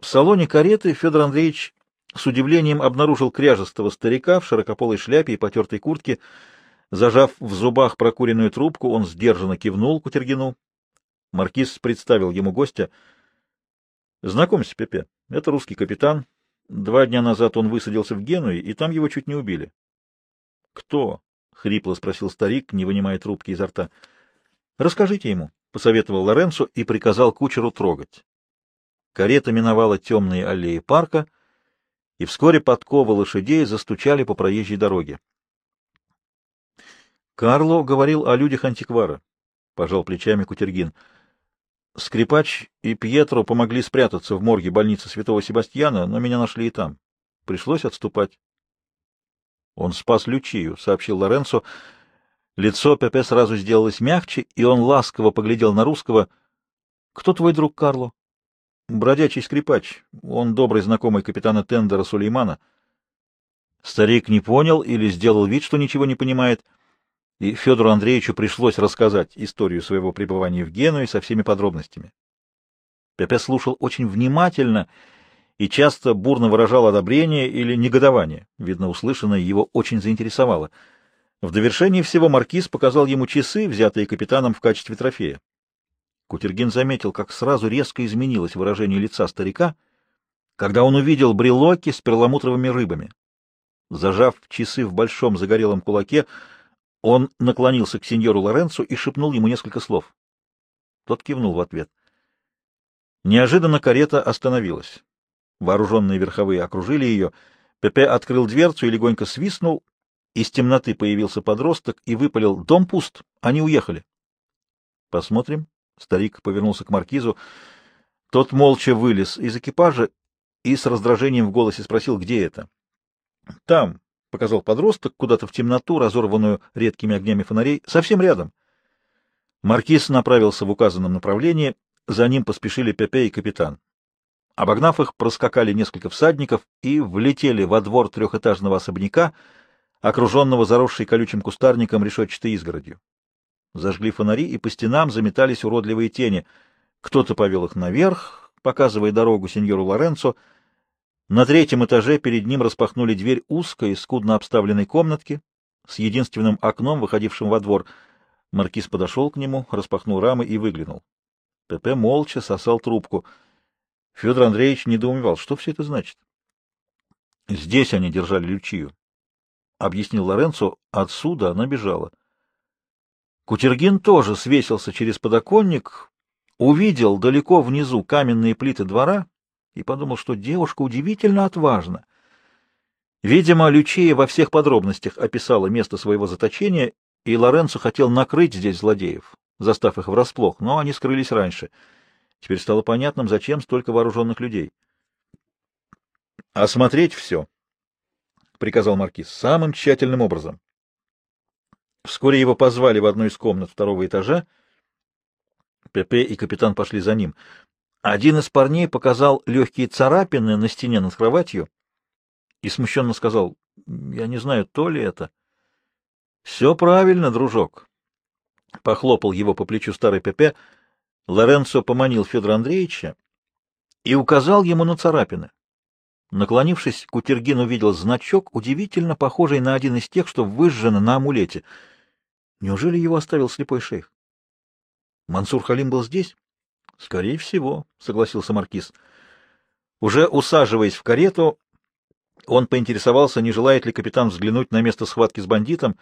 В салоне кареты Федор Андреевич с удивлением обнаружил кряжестого старика в широкополой шляпе и потертой куртке. Зажав в зубах прокуренную трубку, он сдержанно кивнул Кутергину. Маркиз представил ему гостя. — Знакомься, Пепе, это русский капитан. Два дня назад он высадился в Генуе, и там его чуть не убили. — Кто? — хрипло спросил старик, не вынимая трубки изо рта. — Расскажите ему, — посоветовал Лоренцо и приказал кучеру трогать. Карета миновала темные аллеи парка, и вскоре подковы лошадей застучали по проезжей дороге. Карло говорил о людях антиквара, — пожал плечами Кутергин. Скрипач и Пьетро помогли спрятаться в морге больницы Святого Себастьяна, но меня нашли и там. Пришлось отступать. — Он спас Лючию, — сообщил Лоренцо. Лицо Пепе сразу сделалось мягче, и он ласково поглядел на русского. — Кто твой друг, Карло? Бродячий скрипач. Он добрый знакомый капитана Тендера Сулеймана. Старик не понял или сделал вид, что ничего не понимает, и Федору Андреевичу пришлось рассказать историю своего пребывания в Генуе со всеми подробностями. Пепе слушал очень внимательно и часто бурно выражал одобрение или негодование. Видно, услышанное его очень заинтересовало. В довершении всего маркиз показал ему часы, взятые капитаном в качестве трофея. Кутергин заметил, как сразу резко изменилось выражение лица старика, когда он увидел брелоки с перламутровыми рыбами. Зажав часы в большом загорелом кулаке, он наклонился к сеньору Лоренцу и шепнул ему несколько слов. Тот кивнул в ответ. Неожиданно карета остановилась. Вооруженные верховые окружили ее. Пепе открыл дверцу и легонько свистнул. Из темноты появился подросток и выпалил «Дом пуст! Они уехали!» «Посмотрим», Старик повернулся к маркизу. Тот молча вылез из экипажа и с раздражением в голосе спросил, где это. — Там, — показал подросток, куда-то в темноту, разорванную редкими огнями фонарей, — совсем рядом. Маркиз направился в указанном направлении, за ним поспешили Пепе и капитан. Обогнав их, проскакали несколько всадников и влетели во двор трехэтажного особняка, окруженного заросшей колючим кустарником решетчатой изгородью. Зажгли фонари, и по стенам заметались уродливые тени. Кто-то повел их наверх, показывая дорогу сеньору Лоренцо. На третьем этаже перед ним распахнули дверь узкой, скудно обставленной комнатки с единственным окном, выходившим во двор. Маркиз подошел к нему, распахнул рамы и выглянул. ПП молча сосал трубку. Федор Андреевич недоумевал, что все это значит. Здесь они держали Лючию. — объяснил Лоренцо. Отсюда она бежала. Кутергин тоже свесился через подоконник, увидел далеко внизу каменные плиты двора и подумал, что девушка удивительно отважна. Видимо, Лючия во всех подробностях описала место своего заточения, и Лоренцо хотел накрыть здесь злодеев, застав их врасплох, но они скрылись раньше. Теперь стало понятным, зачем столько вооруженных людей. — Осмотреть все, — приказал маркиз, — самым тщательным образом. Вскоре его позвали в одну из комнат второго этажа. Пепе и капитан пошли за ним. Один из парней показал легкие царапины на стене над кроватью и смущенно сказал, «Я не знаю, то ли это». «Все правильно, дружок», — похлопал его по плечу старый Пепе. Лоренцо поманил Федора Андреевича и указал ему на царапины. Наклонившись, Кутергин увидел значок, удивительно похожий на один из тех, что выжжено на амулете. Неужели его оставил слепой шейх? Мансур Халим был здесь? — Скорее всего, — согласился маркиз. Уже усаживаясь в карету, он поинтересовался, не желает ли капитан взглянуть на место схватки с бандитом,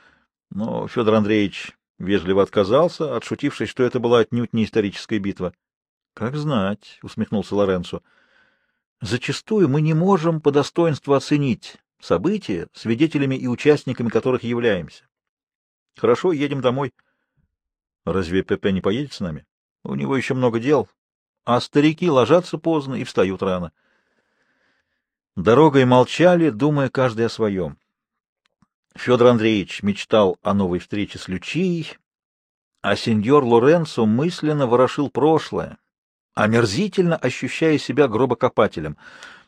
но Федор Андреевич вежливо отказался, отшутившись, что это была отнюдь не историческая битва. — Как знать, — усмехнулся Лоренцо. Зачастую мы не можем по достоинству оценить события, свидетелями и участниками которых являемся. Хорошо, едем домой. Разве Пепе не поедет с нами? У него еще много дел, а старики ложатся поздно и встают рано. Дорогой молчали, думая каждый о своем. Федор Андреевич мечтал о новой встрече с Лючией, а сеньор Лоренцо мысленно ворошил прошлое, омерзительно ощущая себя гробокопателем,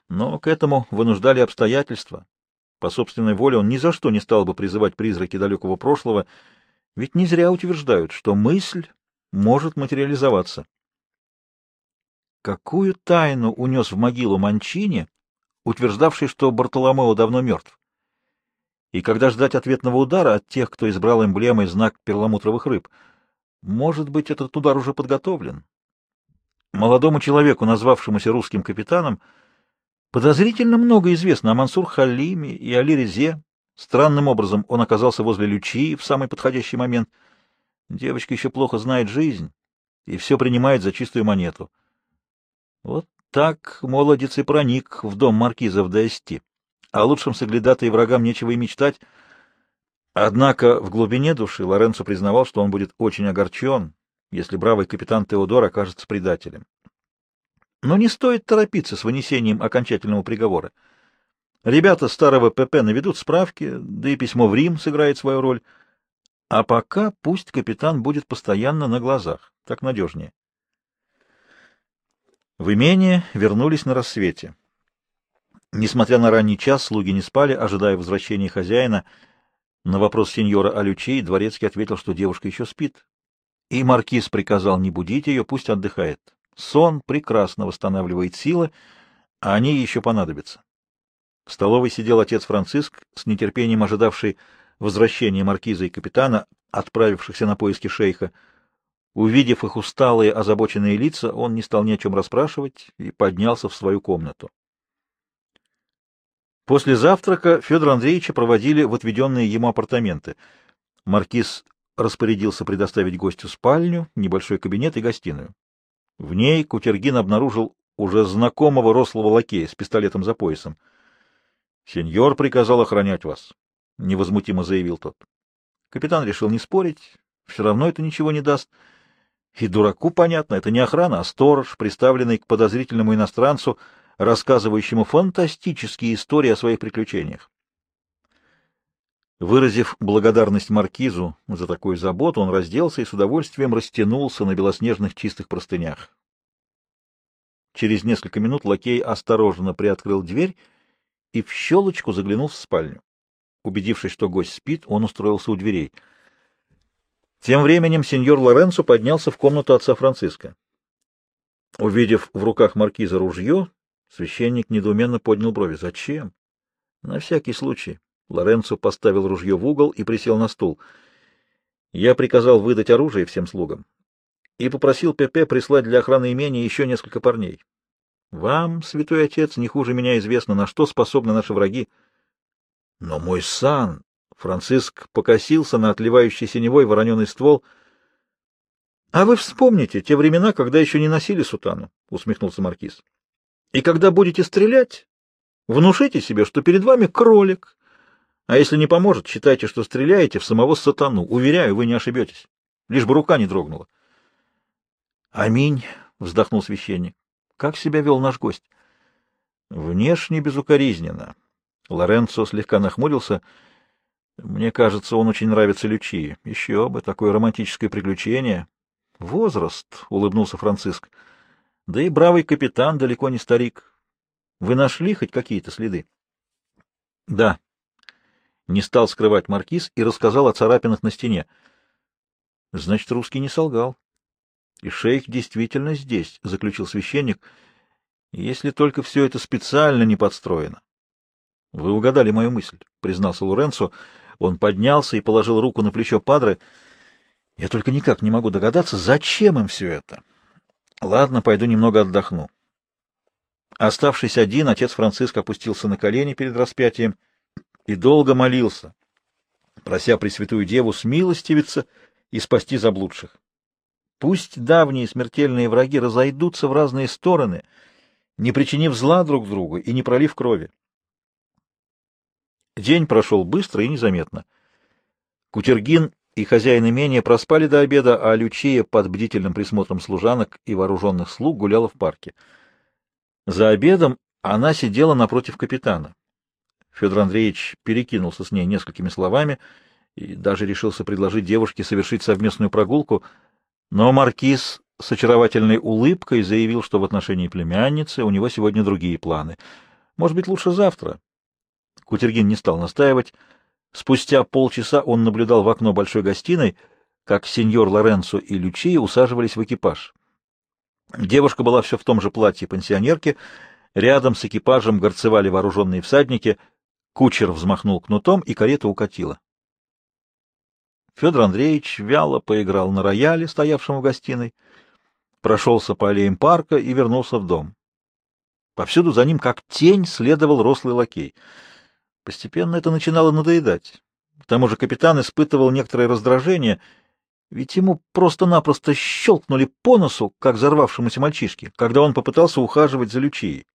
но к этому вынуждали обстоятельства. По собственной воле он ни за что не стал бы призывать призраки далекого прошлого, ведь не зря утверждают, что мысль может материализоваться. какую тайну унес в могилу Манчини, утверждавший, что Бартоломео давно мертв? И когда ждать ответного удара от тех, кто избрал эмблемой знак перламутровых рыб? Может быть, этот удар уже подготовлен? Молодому человеку, назвавшемуся русским капитаном, подозрительно много известно о Мансур Халиме и Али Резе. Странным образом он оказался возле Лючи в самый подходящий момент. Девочка еще плохо знает жизнь и все принимает за чистую монету. Вот так молодец и проник в дом маркизов Д'Эсти. О лучшем соглядатае врагам нечего и мечтать. Однако в глубине души Лоренцо признавал, что он будет очень огорчен, если бравый капитан Теодор окажется предателем. Но не стоит торопиться с вынесением окончательного приговора. Ребята старого ПП наведут справки, да и письмо в Рим сыграет свою роль. А пока пусть капитан будет постоянно на глазах, так надежнее. В имение вернулись на рассвете. Несмотря на ранний час, слуги не спали, ожидая возвращения хозяина. На вопрос сеньора Алючей дворецкий ответил, что девушка еще спит. И маркиз приказал не будить ее, пусть отдыхает. Сон прекрасно восстанавливает силы, а они еще понадобятся. В столовой сидел отец Франциск, с нетерпением ожидавший возвращения маркиза и капитана, отправившихся на поиски шейха. Увидев их усталые, озабоченные лица, он не стал ни о чем расспрашивать и поднялся в свою комнату. После завтрака Федора Андреевича проводили в отведенные ему апартаменты. Маркиз распорядился предоставить гостю спальню, небольшой кабинет и гостиную. В ней Кутергин обнаружил уже знакомого рослого лакея с пистолетом за поясом. — Сеньор приказал охранять вас, — невозмутимо заявил тот. Капитан решил не спорить, все равно это ничего не даст. И дураку понятно, это не охрана, а сторож, приставленный к подозрительному иностранцу, рассказывающему фантастические истории о своих приключениях. Выразив благодарность маркизу за такую заботу, он разделся и с удовольствием растянулся на белоснежных чистых простынях. Через несколько минут лакей осторожно приоткрыл дверь и в щелочку заглянул в спальню. Убедившись, что гость спит, он устроился у дверей. Тем временем сеньор Лоренцо поднялся в комнату отца Франциска. Увидев в руках маркиза ружье, Священник недоуменно поднял брови. «Зачем?» «На всякий случай». Лоренцо поставил ружье в угол и присел на стул. «Я приказал выдать оружие всем слугам и попросил Пепе прислать для охраны имения еще несколько парней. Вам, святой отец, не хуже меня известно, на что способны наши враги. Но мой сан... Франциск покосился на отливающий синевой вороненый ствол. — А вы вспомните те времена, когда еще не носили сутану, — усмехнулся маркиз. И когда будете стрелять, внушите себе, что перед вами кролик. А если не поможет, считайте, что стреляете в самого сатану. Уверяю, вы не ошибетесь. Лишь бы рука не дрогнула. — Аминь, — вздохнул священник. — Как себя вел наш гость? — Внешне безукоризненно. Лоренцо слегка нахмурился. — Мне кажется, он очень нравится Лючии. Еще бы, такое романтическое приключение. — Возраст, — улыбнулся Франциск. — да и бравый капитан далеко не старик. Вы нашли хоть какие-то следы? — Да. Не стал скрывать маркиз и рассказал о царапинах на стене. — Значит, русский не солгал. — И шейх действительно здесь, — заключил священник, — если только все это специально не подстроено. — Вы угадали мою мысль, — признался Лоренцо. Он поднялся и положил руку на плечо Падре. — Я только никак не могу догадаться, зачем им все это. — Ладно, пойду немного отдохну. Оставшись один, отец Франциск опустился на колени перед распятием и долго молился, прося Пресвятую Деву смилостивиться и спасти заблудших. Пусть давние смертельные враги разойдутся в разные стороны, не причинив зла друг другу и не пролив крови. День прошел быстро и незаметно. Кутергин и хозяин имения проспали до обеда, а Лючия под бдительным присмотром служанок и вооруженных слуг гуляла в парке. За обедом она сидела напротив капитана. Федор Андреевич перекинулся с ней несколькими словами и даже решился предложить девушке совершить совместную прогулку, но маркиз с очаровательной улыбкой заявил, что в отношении племянницы у него сегодня другие планы. Может быть, лучше завтра. Кутергин не стал настаивать, Спустя полчаса он наблюдал в окно большой гостиной, как сеньор Лоренцо и Лючия усаживались в экипаж. Девушка была все в том же платье пенсионерки, рядом с экипажем горцевали вооруженные всадники, кучер взмахнул кнутом, и карета укатила. Федор Андреевич вяло поиграл на рояле, стоявшем в гостиной, прошелся по аллеям парка и вернулся в дом. Повсюду за ним, как тень, следовал рослый лакей. Постепенно это начинало надоедать. К тому же капитан испытывал некоторое раздражение, ведь ему просто-напросто щелкнули по носу, как взорвавшемуся мальчишке, когда он попытался ухаживать за Лючией.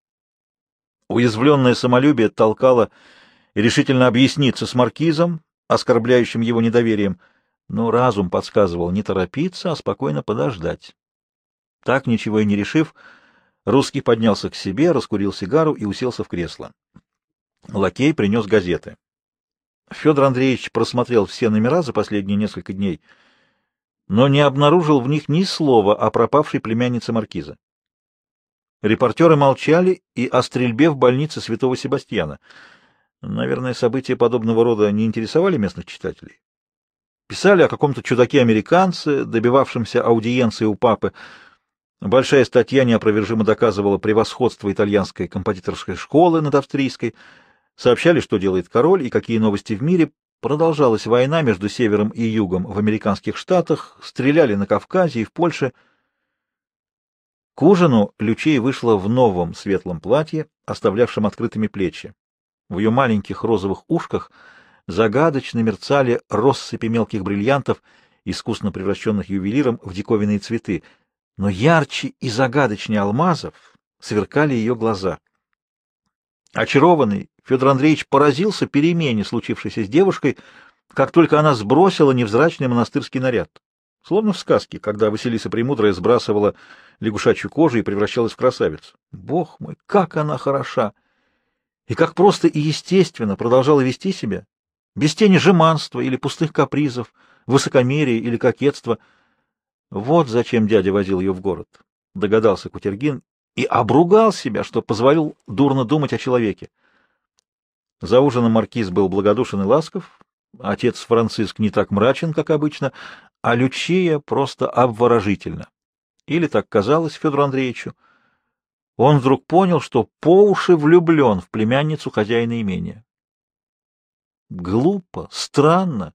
Уязвленное самолюбие толкало решительно объясниться с маркизом, оскорбляющим его недоверием, но разум подсказывал не торопиться, а спокойно подождать. Так, ничего и не решив, русский поднялся к себе, раскурил сигару и уселся в кресло. Лакей принес газеты. Федор Андреевич просмотрел все номера за последние несколько дней, но не обнаружил в них ни слова о пропавшей племяннице маркиза. Репортеры молчали и о стрельбе в больнице Святого Себастьяна. Наверное, события подобного рода не интересовали местных читателей. Писали о каком-то чудаке-американце, добивавшемся аудиенции у папы. Большая статья неопровержимо доказывала превосходство итальянской композиторской школы над австрийской. Сообщали, что делает король и какие новости в мире. Продолжалась война между севером и югом в американских штатах, стреляли на Кавказе и в Польше. К ужину Лючей вышла в новом светлом платье, оставлявшем открытыми плечи. В ее маленьких розовых ушках загадочно мерцали россыпи мелких бриллиантов, искусно превращенных ювелиром в диковинные цветы, но ярче и загадочнее алмазов сверкали ее глаза. Очарованный, Федор Андреевич поразился перемене, случившейся с девушкой, как только она сбросила невзрачный монастырский наряд. Словно в сказке, когда Василиса Премудрая сбрасывала лягушачью кожу и превращалась в красавицу. Бог мой, как она хороша! И как просто и естественно продолжала вести себя, без тени жеманства или пустых капризов, высокомерия или кокетства. Вот зачем дядя возил ее в город, догадался Кутергин, и обругал себя, что позволил дурно думать о человеке. За ужином маркиз был благодушен и ласков, отец Франциск не так мрачен, как обычно, а Лючия просто обворожительна. Или так казалось Федору Андреевичу. Он вдруг понял, что по уши влюблен в племянницу хозяина имения. Глупо, странно.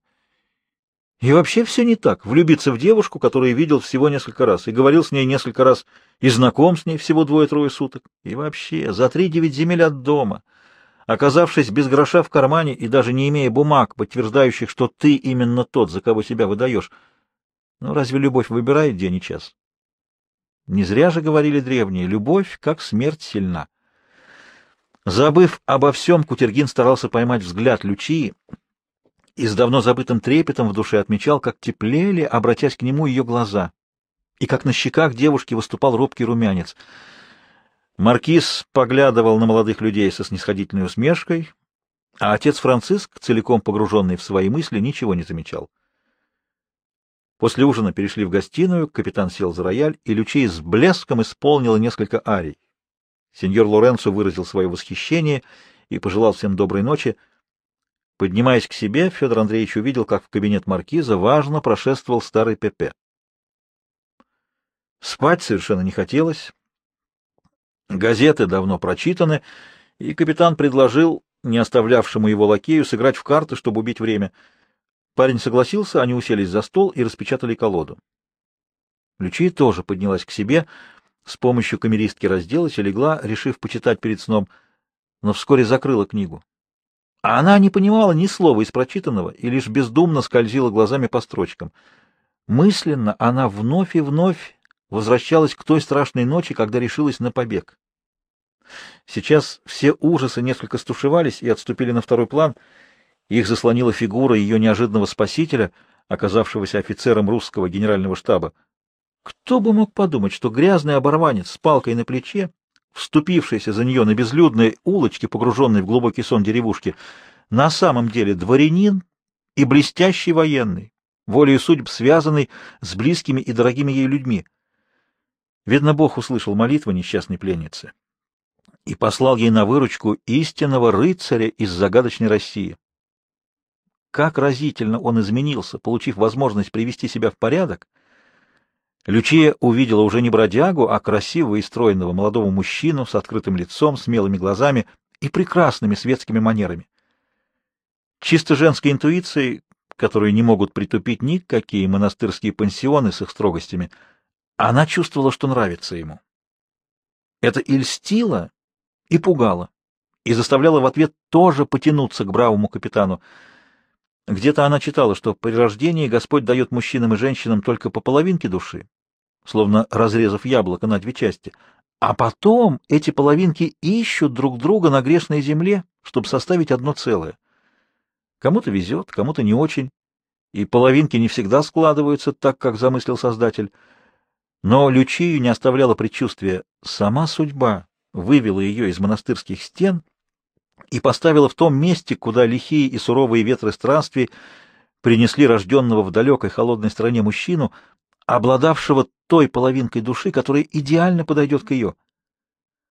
И вообще все не так. Влюбиться в девушку, которую видел всего несколько раз, и говорил с ней несколько раз, и знаком с ней всего двое-трое суток. И вообще, за три-девять земель от дома, оказавшись без гроша в кармане и даже не имея бумаг, подтверждающих, что ты именно тот, за кого себя выдаешь, ну разве любовь выбирает день и час? Не зря же говорили древние, любовь, как смерть, сильна. Забыв обо всем, Кутергин старался поймать взгляд Лючии и с давно забытым трепетом в душе отмечал, как теплели, обратясь к нему ее глаза, и как на щеках девушки выступал робкий румянец. Маркиз поглядывал на молодых людей со снисходительной усмешкой, а отец Франциск, целиком погруженный в свои мысли, ничего не замечал. После ужина перешли в гостиную, капитан сел за рояль, и Лючей с блеском исполнила несколько арий. Сеньор Лоренцо выразил свое восхищение и пожелал всем доброй ночи. Поднимаясь к себе, Федор Андреевич увидел, как в кабинет маркиза важно прошествовал старый Пепе. Спать совершенно не хотелось. Газеты давно прочитаны, и капитан предложил, не оставлявшему его лакею, сыграть в карты, чтобы убить время — Парень согласился, они уселись за стол и распечатали колоду. Лючия тоже поднялась к себе, с помощью камеристки разделась и легла, решив почитать перед сном, но вскоре закрыла книгу. А она не понимала ни слова из прочитанного и лишь бездумно скользила глазами по строчкам. Мысленно она вновь и вновь возвращалась к той страшной ночи, когда решилась на побег. Сейчас все ужасы несколько стушевались и отступили на второй план — их заслонила фигура ее неожиданного спасителя, оказавшегося офицером русского генерального штаба. Кто бы мог подумать, что грязный оборванец с палкой на плече, вступившийся за нее на безлюдной улочке, погруженной в глубокий сон деревушки, на самом деле дворянин и блестящий военный, волею судьб связанный с близкими и дорогими ей людьми. Видно, Бог услышал молитву несчастной пленницы и послал ей на выручку истинного рыцаря из загадочной России. Как разительно он изменился, получив возможность привести себя в порядок, Лючия увидела уже не бродягу, а красивого и стройного молодого мужчину с открытым лицом, смелыми глазами и прекрасными светскими манерами. Чисто женской интуицией, которую не могут притупить никакие монастырские пансионы с их строгостями, она чувствовала, что нравится ему. Это и льстило, и пугало, и заставляло в ответ тоже потянуться к бравому капитану. Где-то она читала, что при рождении Господь дает мужчинам и женщинам только по половинке души, словно разрезав яблоко на две части, а потом эти половинки ищут друг друга на грешной земле, чтобы составить одно целое. Кому-то везет, кому-то не очень, и половинки не всегда складываются так, как замыслил Создатель. Но Лючию не оставляло предчувствие. Сама судьба вывела ее из монастырских стен и поставила в том месте, куда лихие и суровые ветры странствий принесли рожденного в далекой холодной стране мужчину, обладавшего той половинкой души, которая идеально подойдет к ее —